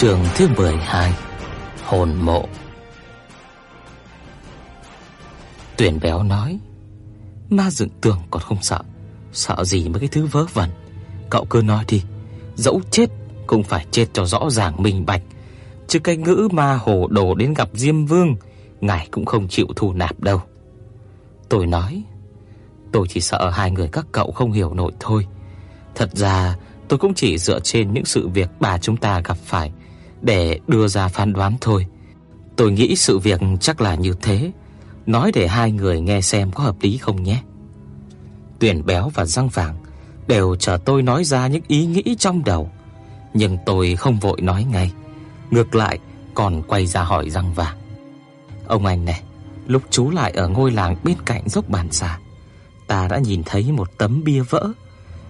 Trường thứ 12 Hồn mộ. Tuyển béo nói, Ma dựng tường còn không sợ Sợ gì mấy cái thứ vớ vẩn. Cậu cứ nói đi, Dẫu chết cũng phải chết cho rõ ràng minh bạch. Chứ cái ngữ ma hồ đồ đến gặp Diêm Vương, Ngài cũng không chịu thu nạp đâu. Tôi nói, Tôi chỉ sợ hai người các cậu không hiểu nổi thôi. Thật ra, tôi cũng chỉ dựa trên những sự việc bà chúng ta gặp phải để đưa ra phán đoán thôi. Tôi nghĩ sự việc chắc là như thế, nói để hai người nghe xem có hợp lý không nhé. Tuyển béo và răng vàng đều chờ tôi nói ra những ý nghĩ trong đầu, nhưng tôi không vội nói ngay, ngược lại còn quay ra hỏi răng vàng. Ông anh này, lúc chú lại ở ngôi làng bên cạnh dốc bàn xà, ta đã nhìn thấy một tấm bia vỡ,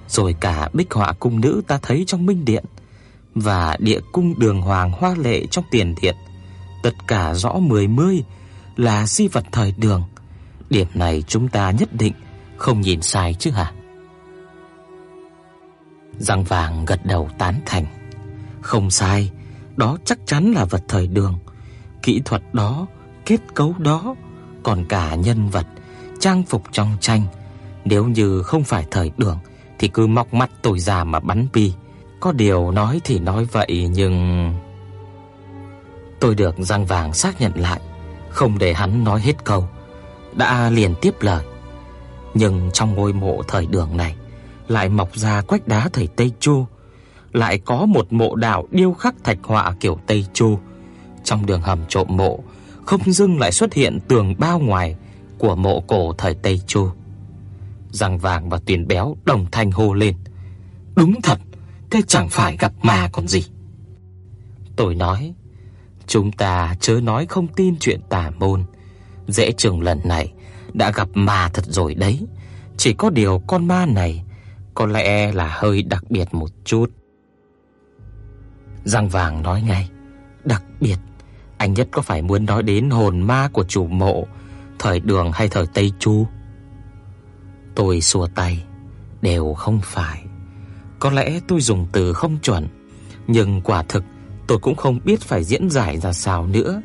rồi cả bích họa cung nữ ta thấy trong minh điện và địa cung đường hoàng hoa lệ trong tiền điện, tất cả rõ mười mươi là di vật thời đường. Điểm này chúng ta nhất định không nhìn sai chứ hả? Giang vàng gật đầu tán thành. Không sai, đó chắc chắn là vật thời đường. Kỹ thuật đó, kết cấu đó, còn cả nhân vật, trang phục trong tranh, nếu như không phải thời đường thì cứ mọc mắt tôi già mà bắn bi. Có điều nói thì nói vậy nhưng tôi được răng vàng xác nhận lại, không để hắn nói hết câu, đã liền tiếp lời. Nhưng trong ngôi mộ thời đường này lại mọc ra quách đá thời Tây Chu, lại có một mộ đạo điêu khắc thạch họa kiểu Tây Chu. Trong đường hầm trộm mộ, không dưng lại xuất hiện tường bao ngoài của mộ cổ thời Tây Chu. Răng vàng và Tuyền béo đồng thanh hô lên. Đúng thật, thế chẳng phải gặp ma còn gì. Tôi nói, chúng ta chớ nói không tin chuyện tà môn. Dễ chừng lần này đã gặp ma thật rồi đấy. Chỉ có điều con ma này có lẽ là hơi đặc biệt một chút. Giang Vàng nói ngay, đặc biệt, anh nhất có phải muốn nói đến hồn ma của chủ mộ thời Đường hay thời Tây Chu? Tôi xua tay, đều không phải. Có lẽ tôi dùng từ không chuẩn, nhưng quả thực tôi cũng không biết phải diễn giải ra sao nữa.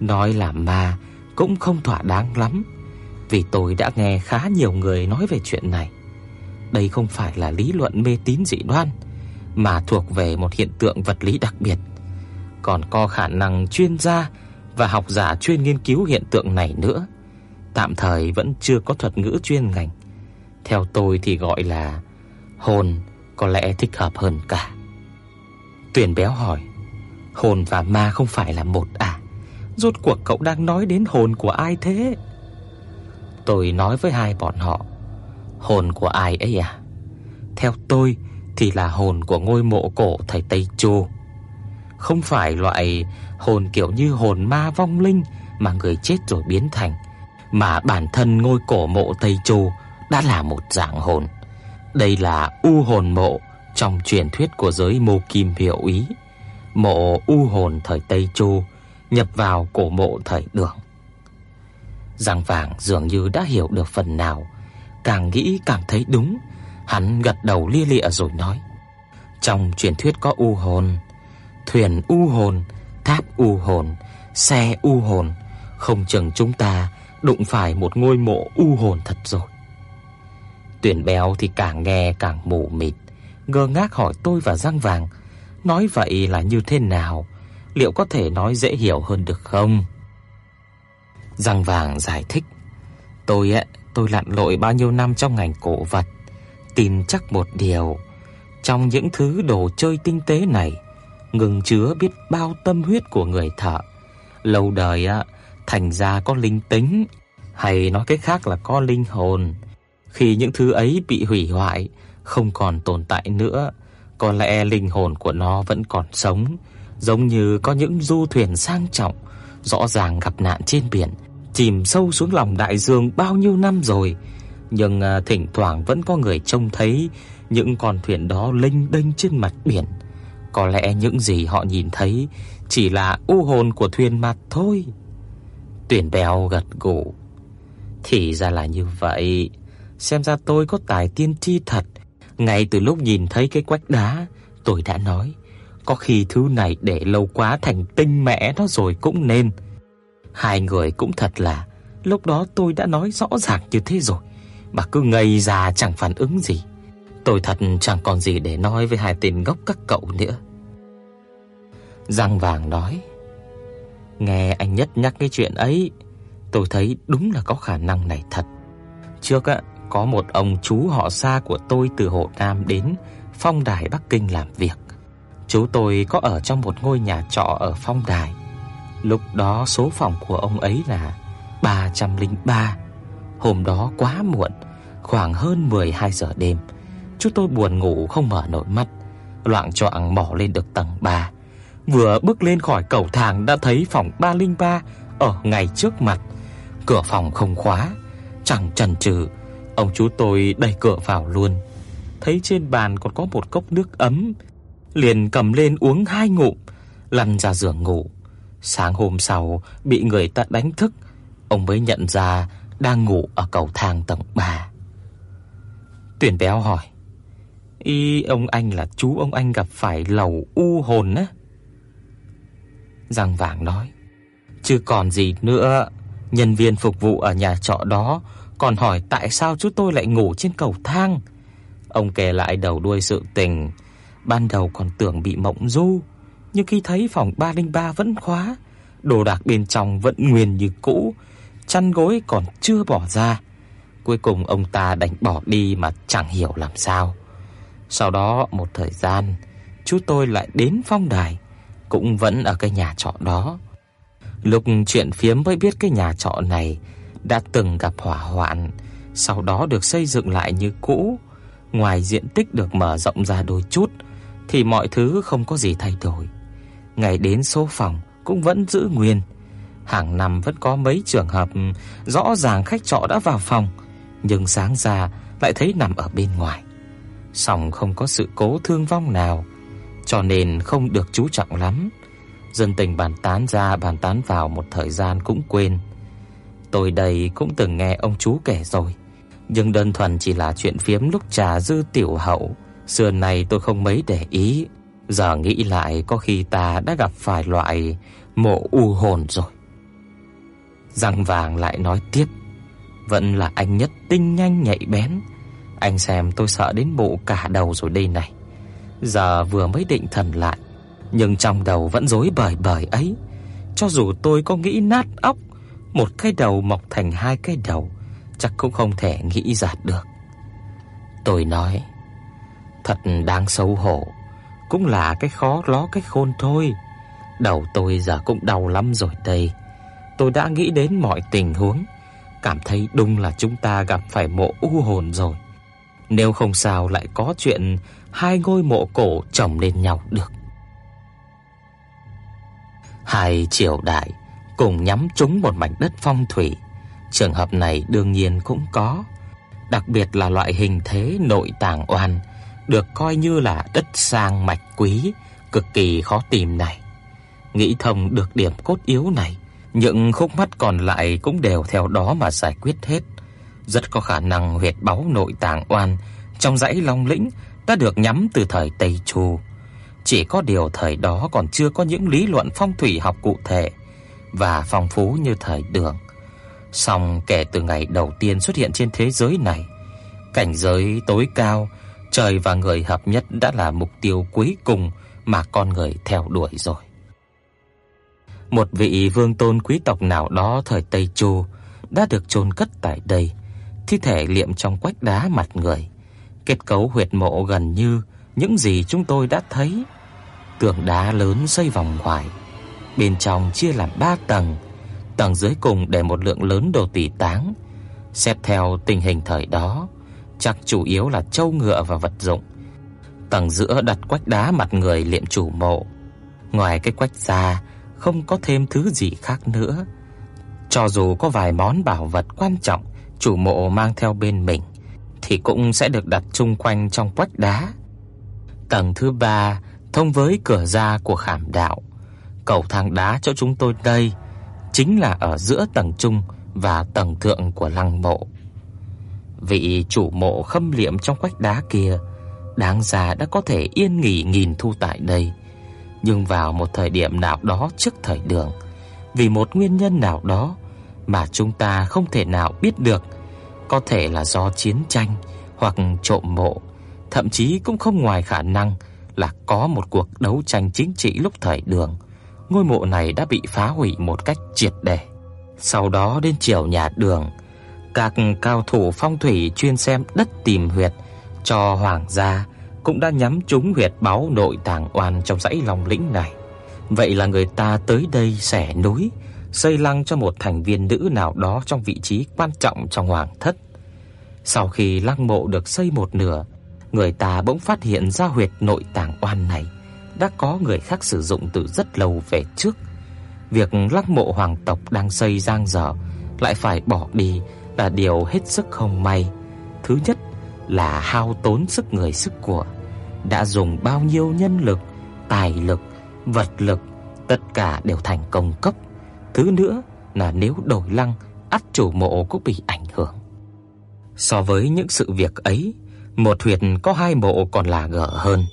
Nói là ma cũng không thỏa đáng lắm, vì tôi đã nghe khá nhiều người nói về chuyện này. Đây không phải là lý luận mê tín dị đoan, mà thuộc về một hiện tượng vật lý đặc biệt. Còn có khả năng chuyên gia và học giả chuyên nghiên cứu hiện tượng này nữa. Tạm thời vẫn chưa có thuật ngữ chuyên ngành. Theo tôi thì gọi là hồn có lẽ thích hợp hơn cả. Tuyển béo hỏi, hồn và ma không phải là một à? Rốt cuộc cậu đang nói đến hồn của ai thế? Tôi nói với hai bọn họ, hồn của ai ấy à? Theo tôi thì là hồn của ngôi mộ cổ thầy Tây Chu. Không phải loại hồn kiểu như hồn ma vong linh mà người chết rồi biến thành, mà bản thân ngôi cổ mộ Tây Chu đã là một dạng hồn. Đây là u hồn mộ trong truyền thuyết của giới Mộ kim hiệu ý. Mộ u hồn thời Tây Chu nhập vào cổ mộ thời Đường. Giang Vàng dường như đã hiểu được phần nào, càng nghĩ càng thấy đúng, hắn gật đầu lia lịa rồi nói: "Trong truyền thuyết có u hồn, thuyền u hồn, tháp u hồn, xe u hồn, không chừng chúng ta đụng phải một ngôi mộ u hồn thật rồi." Tuyển béo thì càng nghe càng mù mịt, ngơ ngác hỏi tôi và răng vàng, nói vậy là như thế nào, liệu có thể nói dễ hiểu hơn được không? Răng vàng giải thích, tôi ấy, tôi lặn lội bao nhiêu năm trong ngành cổ vật, tin chắc một điều, trong những thứ đồ chơi tinh tế này, ngừng chứa biết bao tâm huyết của người thợ. Lâu đời á thành ra có linh tính, hay nói cách khác là có linh hồn. Khi những thứ ấy bị hủy hoại, không còn tồn tại nữa, có lẽ linh hồn của nó vẫn còn sống, giống như có những du thuyền sang trọng, rõ ràng gặp nạn trên biển, chìm sâu xuống lòng đại dương bao nhiêu năm rồi, nhưng à, thỉnh thoảng vẫn có người trông thấy những con thuyền đó lênh đênh trên mặt biển. Có lẽ những gì họ nhìn thấy chỉ là u hồn của thuyền mà thôi. Tuyển Béo gật gù. Thì ra là như vậy, xem ra tôi có tài tiên tri thật. Ngay từ lúc nhìn thấy cái quách đá, tôi đã nói, có khi thứ này để lâu quá thành tinh mẹ nó rồi cũng nên. Hai người cũng thật là, lúc đó tôi đã nói rõ ràng như thế rồi, mà cứ ngây ra chẳng phản ứng gì. Tôi thật chẳng còn gì để nói với hai tên gốc các cậu nữa. Giang Vàng nói, nghe anh nhất nhắc cái chuyện ấy, tôi thấy đúng là có khả năng này thật. Trước á, có một ông chú họ xa của tôi từ Hồ Nam đến Phong Đài Bắc Kinh làm việc. Chú tôi có ở trong một ngôi nhà trọ ở Phong Đài. Lúc đó số phòng của ông ấy là 303. Hôm đó quá muộn, khoảng hơn 12 giờ đêm. Chú tôi buồn ngủ không mở nổi mắt, loạng choạng mò lên được tầng 3. Vừa bước lên khỏi cầu thang đã thấy phòng 303 ở ngay trước mặt. Cửa phòng không khóa, chẳng chần chừ, ông chú tôi đẩy cửa vào luôn. Thấy trên bàn còn có một cốc nước ấm, liền cầm lên uống hai ngụm, lăn ra giường ngủ. Sáng hôm sau bị người ta đánh thức, ông mới nhận ra đang ngủ ở cầu thang tầng 3. Tuyển Béo hỏi: "Y ông anh là chú ông anh gặp phải lầu u hồn á?" Giang Vàng nói: "Chứ còn gì nữa, nhân viên phục vụ ở nhà trọ đó còn hỏi tại sao chú tôi lại ngủ trên cầu thang." Ông kể lại đầu đuôi sự tình, ban đầu còn tưởng bị mộng du, nhưng khi thấy phòng 303 vẫn khóa, đồ đạc bên trong vẫn nguyên như cũ, chăn gối còn chưa bỏ ra. Cuối cùng ông ta đành bỏ đi mà chẳng hiểu làm sao. Sau đó một thời gian, chú tôi lại đến phong đài, cũng vẫn ở cái nhà trọ đó. Lúc chuyện phiếm mới biết cái nhà trọ này đã từng gặp hỏa hoạn, sau đó được xây dựng lại như cũ, ngoài diện tích được mở rộng ra đôi chút thì mọi thứ không có gì thay đổi. Ngày đến số phòng cũng vẫn giữ nguyên. Hàng năm vẫn có mấy trường hợp rõ ràng khách trọ đã vào phòng, nhưng sáng ra lại thấy nằm ở bên ngoài. Song không có sự cố thương vong nào, cho nên không được chú trọng lắm. Dân tình bàn tán ra bàn tán vào một thời gian cũng quên. Tôi đây cũng từng nghe ông chú kể rồi, nhưng đơn thuần chỉ là chuyện phiếm lúc trà dư tiểu hậu, xưa này tôi không mấy để ý. Giờ nghĩ lại có khi ta đã gặp phải loại mộ u hồn rồi. Răng vàng lại nói tiếp, vẫn là anh nhất tinh nhanh nhạy bén. Anh xem tôi sợ đến bộ cả đầu rồi đây này. Giờ vừa mới định thần lại, nhưng trong đầu vẫn rối bời bời ấy. Cho dù tôi có nghĩ nát óc, một cái đầu mọc thành hai cái đầu, chắc cũng không thể nghĩ ra được. Tôi nói, thật đáng xấu hổ, cũng là cái khó ló cái khôn thôi. Đầu tôi giờ cũng đau lắm rồi đây. Tôi đã nghĩ đến mọi tình huống, cảm thấy đúng là chúng ta gặp phải mộ u hồn rồi. Nếu không sao lại có chuyện hai ngôi mộ cổ chồng lên nhau được. Hai triều đại cùng nhắm trúng một mảnh đất phong thủy. Trường hợp này đương nhiên cũng có, đặc biệt là loại hình thế nội tàng oan được coi như là đất sang mạch quý, cực kỳ khó tìm này. Nghĩ thông được điểm cốt yếu này, những khúc mắc còn lại cũng đều theo đó mà giải quyết hết. Rất có khả năng huyệt báu nội tàng oan trong dãy Long Lĩnh đã được nhắm từ thời Tây Chu. Chỉ có điều thời đó còn chưa có những lý luận phong thủy học cụ thể và phong phú như thời Đường. Song kể từ ngày đầu tiên xuất hiện trên thế giới này, cảnh giới tối cao, trời và người hợp nhất đã là mục tiêu cuối cùng mà con người theo đuổi rồi. Một vị vương tôn quý tộc nào đó thời Tây Chu đã được chôn cất tại đây, thi thể liệm trong quách đá mặt người. Kết cấu huyệt mộ gần như những gì chúng tôi đã thấy. tượng đá lớn xây vòng ngoài, bên trong chia làm 3 tầng, tầng dưới cùng để một lượng lớn đồ tỳ táng. Xét theo tình hình thời đó, chắc chủ yếu là trâu ngựa và vật dụng. Tầng giữa đặt quách đá mặt người liệm chủ mộ. Ngoài cái quách ra không có thêm thứ gì khác nữa. Cho dù có vài món bảo vật quan trọng chủ mộ mang theo bên mình thì cũng sẽ được đặt chung quanh trong quách đá. Tầng thứ ba thông với cửa ra của khảm đạo. Cầu thang đá chỗ chúng tôi đây chính là ở giữa tầng trung và tầng thượng của lăng mộ. Vị chủ mộ khâm liệm trong quách đá kia đáng ra đã có thể yên nghỉ nghìn thu tại đây, nhưng vào một thời điểm nào đó trước thời đường, vì một nguyên nhân nào đó mà chúng ta không thể nào biết được, có thể là do chiến tranh hoặc trộm mộ, thậm chí cũng không ngoài khả năng là có một cuộc đấu tranh chính trị lúc thời đường. Ngôi mộ này đã bị phá hủy một cách triệt để. Sau đó đến chiều nhà Đường, các cao thủ phong thủy chuyên xem đất tìm huyệt cho hoàng gia cũng đã nhắm trúng huyệt báu nội tàng oan trong dãy Long lĩnh này. Vậy là người ta tới đây xẻ núi, xây lăng cho một thành viên nữ nào đó trong vị trí quan trọng trong hoàng thất. Sau khi lăng mộ được xây một nửa, người ta bỗng phát hiện ra huyệt nội tàng oan này đã có người khác sử dụng từ rất lâu về trước. Việc lăng mộ hoàng tộc đang xây giang dở lại phải bỏ đi là điều hết sức không may. Thứ nhất là hao tốn sức người sức của, đã dùng bao nhiêu nhân lực, tài lực, vật lực, tất cả đều thành công cấp. Thứ nữa là nếu đổi lăng, ắt chủ mộ cũng bị ảnh hưởng. So với những sự việc ấy, một huyệt có hai mộ còn là gở hơn.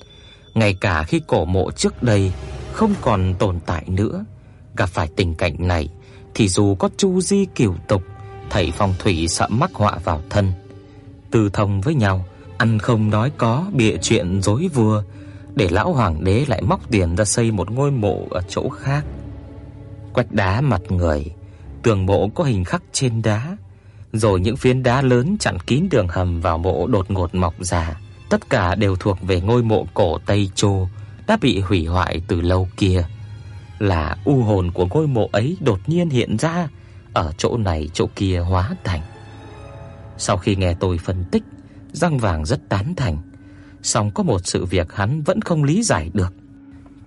Ngay cả khi cổ mộ trước đây không còn tồn tại nữa, gặp phải tình cảnh này thì dù có chu di cửu tục, thầy phong thủy sợ mắc họa vào thân. Tư thông với nhau, ăn không nói có, bịa chuyện dối vua để lão hoàng đế lại móc tiền ra xây một ngôi mộ ở chỗ khác. Quách đá mặt người, tường mộ có hình khắc trên đá, rồi những phiến đá lớn chặn kín đường hầm vào mộ đột ngột mọc ra, tất cả đều thuộc về ngôi mộ cổ Tây Trô đã bị hủy hoại từ lâu kia. Là u hồn của ngôi mộ ấy đột nhiên hiện ra ở chỗ này chỗ kia hóa thành. Sau khi nghe tôi phân tích, răng Vàng rất tán thành, song có một sự việc hắn vẫn không lý giải được.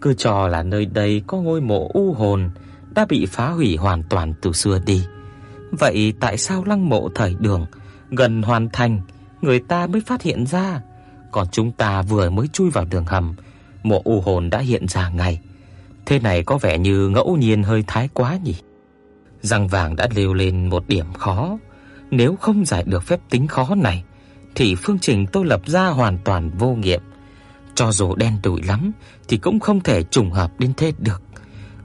Cứ cho là nơi đây có ngôi mộ u hồn đã bị phá hủy hoàn toàn từ xưa đi. Vậy tại sao lăng mộ thời Đường gần hoàn thành người ta mới phát hiện ra, còn chúng ta vừa mới chui vào đường hầm, mộ u hồn đã hiện ra ngay. Thế này có vẻ như ngẫu nhiên hơi thái quá nhỉ. Răng vàng đã liều lên một điểm khó, nếu không giải được phép tính khó này thì phương trình tôi lập ra hoàn toàn vô nghiệm. Cho dù đen đủi lắm thì cũng không thể trùng hợp đến thế được.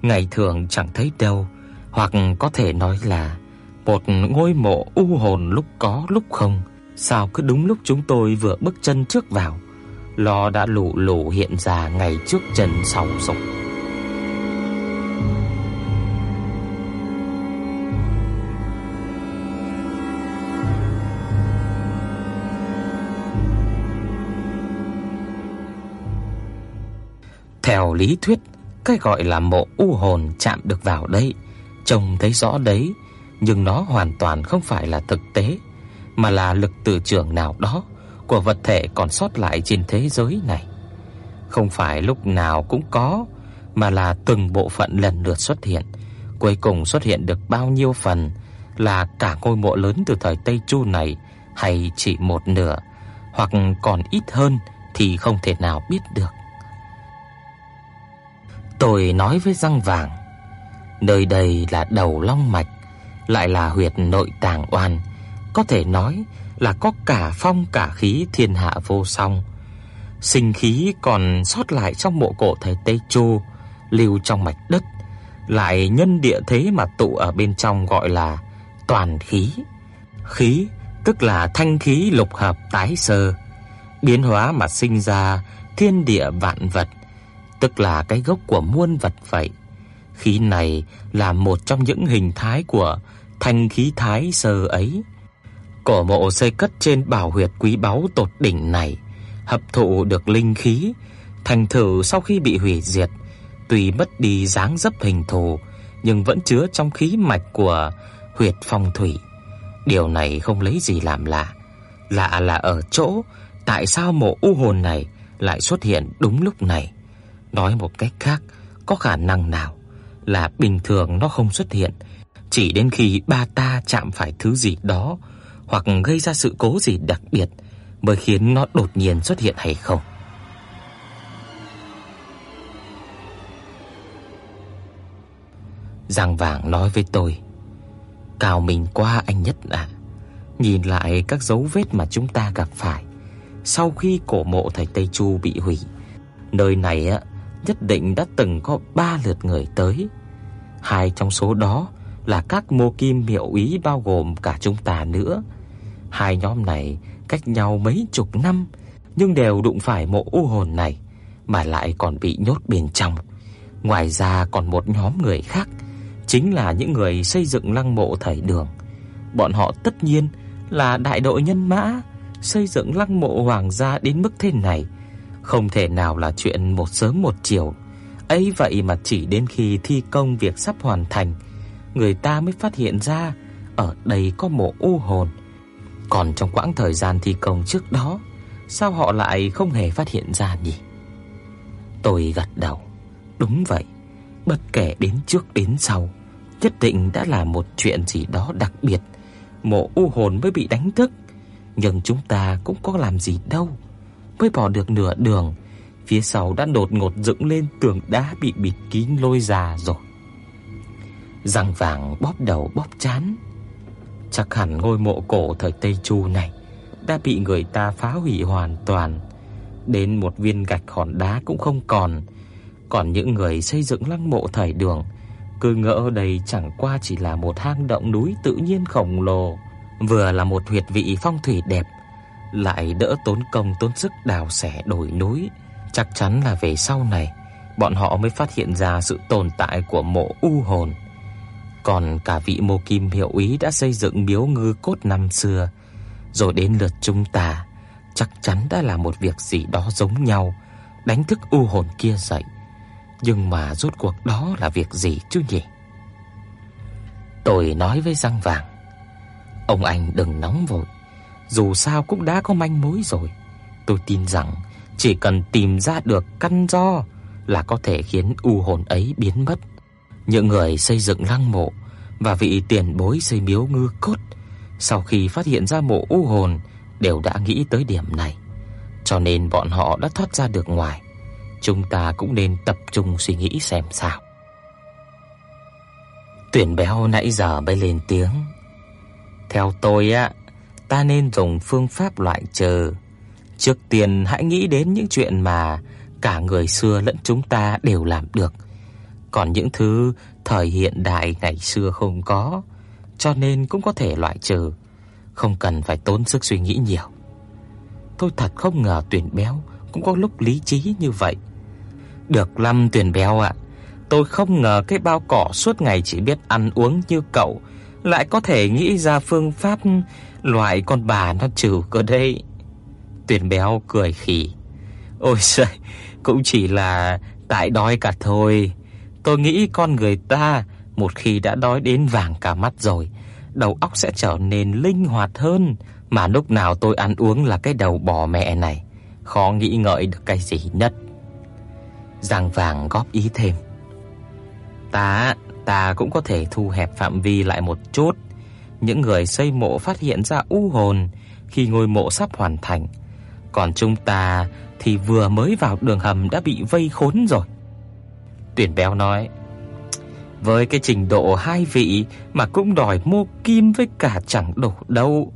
Ngày thường chẳng thấy đâu, hoặc có thể nói là một ngôi mộ u hồn lúc có lúc không, sao cứ đúng lúc chúng tôi vừa bước chân trước vào, lò đã lù lù hiện ra ngay trước chân sầu sục. Theo lý thuyết, cái gọi là mộ u hồn chạm được vào đây, trông thấy rõ đấy, nhưng nó hoàn toàn không phải là thực tế, mà là lực từ trường nào đó của vật thể còn sót lại trên thế giới này. Không phải lúc nào cũng có, mà là từng bộ phận lần lượt xuất hiện, cuối cùng xuất hiện được bao nhiêu phần là cả ngôi mộ lớn từ thời Tây Chu này hay chỉ một nửa, hoặc còn ít hơn thì không thể nào biết được. Tôi nói với răng vàng, nơi đây là đầu long mạch, lại là huyệt nội tàng oan, có thể nói là có cả phong cả khí thiên hạ vô song. Sinh khí còn sót lại trong mộ cổ thời Tây Chu, lưu trong mạch đất, lại nhân địa thế mà tụ ở bên trong gọi là toàn khí. Khí tức là thanh khí lục hợp tái sơ, biến hóa mà sinh ra thiên địa vạn vật tức là cái gốc của muôn vật vậy. Khí này là một trong những hình thái của thanh khí thái sơ ấy. Cổ mộ xây cất trên bảo huyệt quý báu tột đỉnh này, hấp thụ được linh khí, thành thử sau khi bị hủy diệt, tuy mất đi dáng dấp hình thù, nhưng vẫn chứa trong khí mạch của huyệt phong thủy. Điều này không lấy gì làm lạ, lạ là ở chỗ tại sao mộ u hồn này lại xuất hiện đúng lúc này. Nói một cách khác, có khả năng nào là bình thường nó không xuất hiện, chỉ đến khi ba ta chạm phải thứ gì đó hoặc gây ra sự cố gì đặc biệt mới khiến nó đột nhiên xuất hiện hay không? Giang Vàng nói với tôi, "Cao mình qua anh nhất ạ. Nhìn lại các dấu vết mà chúng ta gặp phải sau khi cổ mộ thầy Tây Chu bị hủy, nơi này á nhất định đã từng có 3 lượt người tới. Hai trong số đó là các mô kim miệu ý bao gồm cả chúng ta nữa. Hai nhóm này cách nhau mấy chục năm nhưng đều đụng phải mộ u hồn này mà lại còn bị nhốt bên trong. Ngoài ra còn một nhóm người khác, chính là những người xây dựng lăng mộ thầy Đường. Bọn họ tất nhiên là đại đội nhân mã xây dựng lăng mộ hoàng gia đến mức thế này, không thể nào là chuyện một sớm một chiều. Ấy vậy mà chỉ đến khi thi công việc sắp hoàn thành, người ta mới phát hiện ra ở đây có mộ u hồn. Còn trong quãng thời gian thi công trước đó, sao họ lại không hề phát hiện ra nhỉ? Tôi gật đầu. Đúng vậy, bất kể đến trước đến sau, nhất định đã là một chuyện gì đó đặc biệt, mộ u hồn mới bị đánh thức. Nhưng chúng ta cũng có làm gì đâu, mới bỏ được nửa đường, phía sau đã đột ngột dựng lên tường đá bị bịt kín lôi già rồi. Răng vàng bóp đầu bóp chán. Chắc hẳn ngôi mộ cổ thời Tây Chu này đã bị người ta phá hủy hoàn toàn, đến một viên gạch hòn đá cũng không còn. Còn những người xây dựng lăng mộ thời Đường cứ ngỡ đây chẳng qua chỉ là một hang động núi tự nhiên khổng lồ, vừa là một huyệt vị phong thủy đẹp, lại đỡ tốn công tốn sức đào xẻ đồi núi, chắc chắn là về sau này bọn họ mới phát hiện ra sự tồn tại của mộ u hồn. Còn cả vị Mô Kim hiệu úy đã xây dựng miếu ngư cốt năm xưa, rồi đến lượt chúng ta, chắc chắn đã là một việc gì đó giống nhau, đánh thức u hồn kia dậy. Nhưng mà rốt cuộc đó là việc gì chứ nhỉ? Tôi nói với răng vàng, ông anh đừng nóng vội, dù sao cũng đã có manh mối rồi. Tôi tin rằng chỉ cần tìm ra được căn do là có thể khiến u hồn ấy biến mất. Những người xây dựng lăng mộ và vị tiền bối xây miếu ngư cốt sau khi phát hiện ra mộ u hồn đều đã nghĩ tới điểm này, cho nên bọn họ đã thoát ra được ngoài. Chúng ta cũng nên tập trung suy nghĩ xem sao. Tuyển béo nãy giờ mới lên tiếng. Theo tôi á, ta nên dùng phương pháp loại trừ. Trước tiên hãy nghĩ đến những chuyện mà cả người xưa lẫn chúng ta đều làm được. Còn những thứ thời hiện đại ngày xưa không có, cho nên cũng có thể loại trừ, không cần phải tốn sức suy nghĩ nhiều. Tôi thật không ngờ Tuyển béo cũng có lúc lý trí như vậy. Được lắm Tuyển béo ạ. Tôi không ngờ cái bao cỏ suốt ngày chỉ biết ăn uống như cậu lại có thể nghĩ ra phương pháp loại con bà nó trừ cơ đây. Tuyển béo cười khỉ. Ôi giời, cũng chỉ là tại đói cả thôi. Tôi nghĩ con người ta một khi đã đói đến vàng cả mắt rồi, đầu óc sẽ trở nên linh hoạt hơn, mà lúc nào tôi ăn uống là cái đầu bò mẹ này, khó nghĩ ngợi được cái gì nhất. Giang vàng góp ý thêm. Ta, ta cũng có thể thu hẹp phạm vi lại một chút. Những người xây mộ phát hiện ra u hồn khi ngôi mộ sắp hoàn thành, còn chúng ta thì vừa mới vào đường hầm đã bị vây khốn rồi. Tuyển béo nói, với cái trình độ hai vị mà cũng đòi mua kim với cả chẳng đủ đâu.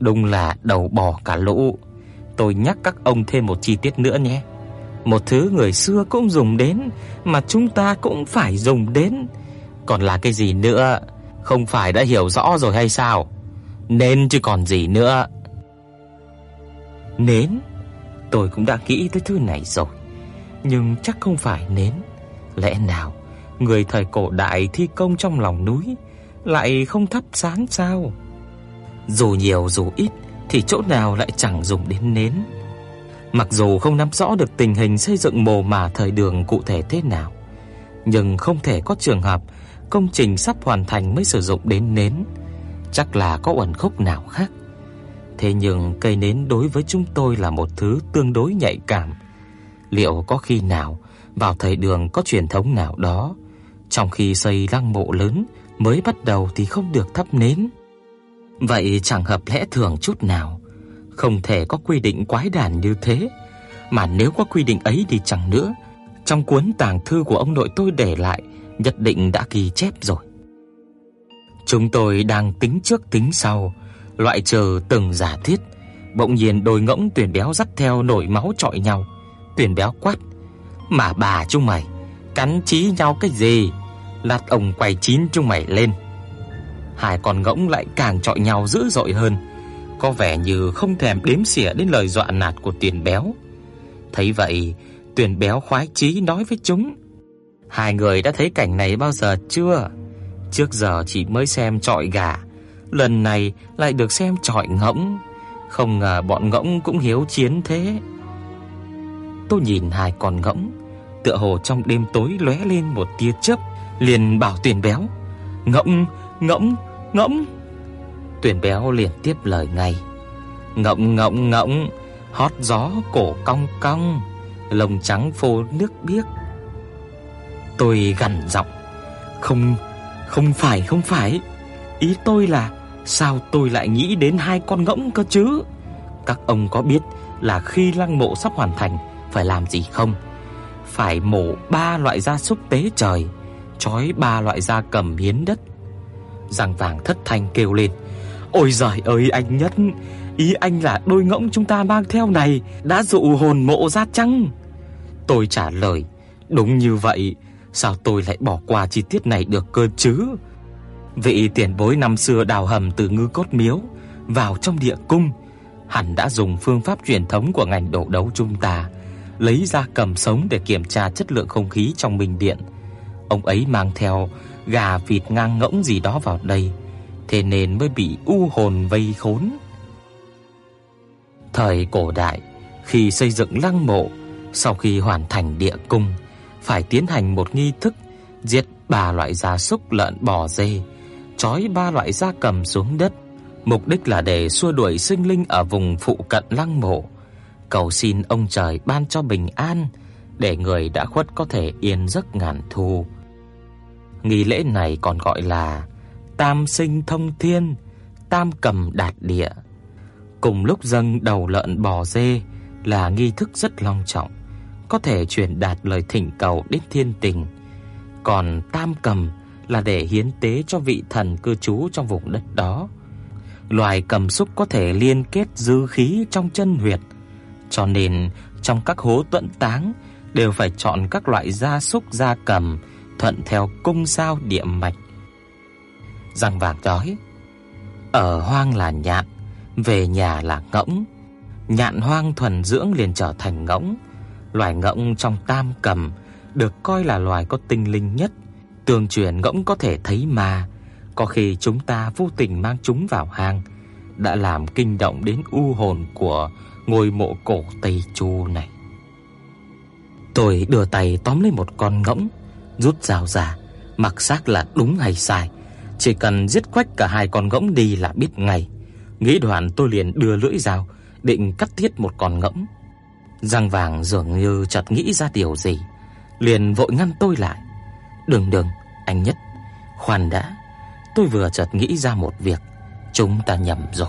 Đúng là đầu bò cả lũ. Tôi nhắc các ông thêm một chi tiết nữa nhé. Một thứ người xưa cũng dùng đến mà chúng ta cũng phải dùng đến. Còn là cái gì nữa? Không phải đã hiểu rõ rồi hay sao? Nên chứ còn gì nữa. Nến, tôi cũng đã nghĩ tới thứ này rồi, nhưng chắc không phải nến. Lẽ nào người thời cổ đại thi công trong lòng núi lại không thắp sáng sao? Dù nhiều dù ít thì chỗ nào lại chẳng dùng đến nến. Mặc dù không nắm rõ được tình hình xây dựng mồ mả thời đường cụ thể thế nào, nhưng không thể có trường hợp công trình sắp hoàn thành mới sử dụng đến nến, chắc là có uẩn khúc nào khác. Thế nhưng cây nến đối với chúng tôi là một thứ tương đối nhạy cảm. Liệu có khi nào vào thời đường có truyền thống nào đó, trong khi xây lăng mộ lớn mới bắt đầu thì không được thắp nến. Vậy chẳng hợp lẽ thường chút nào, không thể có quy định quái đản như thế, mà nếu có quy định ấy thì chẳng nữa, trong cuốn tàng thư của ông nội tôi để lại nhất định đã ghi chép rồi. Chúng tôi đang tính trước tính sau, loại trừ từng giả thiết, bỗng nhiên đôi ngỗng tuyển béo dắt theo nổi máu chọi nhau. Tuyển béo quát: "Mà bà chúng mày, cắn chí nhau cái gì? Lát ông quay chín chúng mày lên." Hai con ngỗng lại càng chọi nhau dữ dội hơn, có vẻ như không thèm đếm xỉa đến lời dọa nạt của Tuyển béo. Thấy vậy, Tuyển béo khoái chí nói với chúng: "Hai người đã thấy cảnh này bao giờ chưa?" Trước giờ chỉ mới xem trọi gà, lần này lại được xem trọi ngỗng, không ngờ bọn ngỗng cũng hiếu chiến thế. Tôi nhìn hai con ngỗng, tựa hồ trong đêm tối lóe lên một tia chớp, liền bảo Tuyển béo: "Ngỗng, ngỗng, ngỗng." Tuyển béo liền tiếp lời ngay: "Ngỗng, ngỗng, ngỗng, hót gió cổ cong cong, lông trắng phô nước biếc." Tôi gằn giọng: "Không không phải, không phải. Ý tôi là sao tôi lại nghĩ đến hai con ngỗng cơ chứ? Các ông có biết là khi lăng mộ sắp hoàn thành phải làm gì không? Phải mổ ba loại gia súc tế trời, trói ba loại gia cầm hiến đất. Giang vàng thất thanh kêu lên: "Ôi giời ơi anh nhất, ý anh là đôi ngỗng chúng ta mang theo này đã dụ hồn mộ ra chăng?" Tôi trả lời: "Đúng như vậy." Sao tôi lại bỏ qua chi tiết này được cơ chứ? Vị tiền bối năm xưa đào hầm từ ngư cốt miếu vào trong địa cung, hẳn đã dùng phương pháp truyền thống của ngành đổ đấu chúng ta, lấy ra cầm sống để kiểm tra chất lượng không khí trong minh điện. Ông ấy mang theo gà vịt ngang ngỗng gì đó vào đây, thế nên mới bị u hồn vây khốn. Thời cổ đại, khi xây dựng lăng mộ, sau khi hoàn thành địa cung, phải tiến hành một nghi thức giết ba loại gia súc lợn bò dê, trói ba loại gia cầm xuống đất, mục đích là để xua đuổi sinh linh ở vùng phụ cận lăng mộ, cầu xin ông trời ban cho bình an để người đã khuất có thể yên giấc ngàn thu. Nghi lễ này còn gọi là Tam sinh thông thiên, Tam cầm đạt địa. Cùng lúc dâng đầu lợn bò dê là nghi thức rất long trọng có thể truyền đạt lời thỉnh cầu đến thiên tình. Còn tam cầm là để hiến tế cho vị thần cư trú trong vùng đất đó. Loài cầm xúc có thể liên kết dư khí trong chân huyệt, cho nên trong các hố tuẫn táng đều phải chọn các loại gia súc gia cầm thuận theo cung sao địa mạch. răng vàng nói: "Ở hoang là nhạn, về nhà là ngỗng. Nhạn hoang thuần dưỡng liền trở thành ngỗng." Loài ngỗng trong tam cầm được coi là loài có tinh linh nhất. Tương truyền ngỗng có thể thấy ma, có khi chúng ta vô tình mang chúng vào hang, đã làm kinh động đến u hồn của ngôi mộ cổ Tây Chu này. Tôi đưa tay tóm lấy một con ngỗng, rút dao ra, mặc xác là đúng hay sai, chỉ cần giết quách cả hai con ngỗng đi là biết ngay. Nghĩ đoạn tôi liền đưa lưỡi dao định cắt tiết một con ngỗng. Giang vàng dường như chợt nghĩ ra điều gì, liền vội ngăn tôi lại. "Đừng đừng, anh nhất, khoan đã, tôi vừa chợt nghĩ ra một việc, chúng ta nhầm rồi."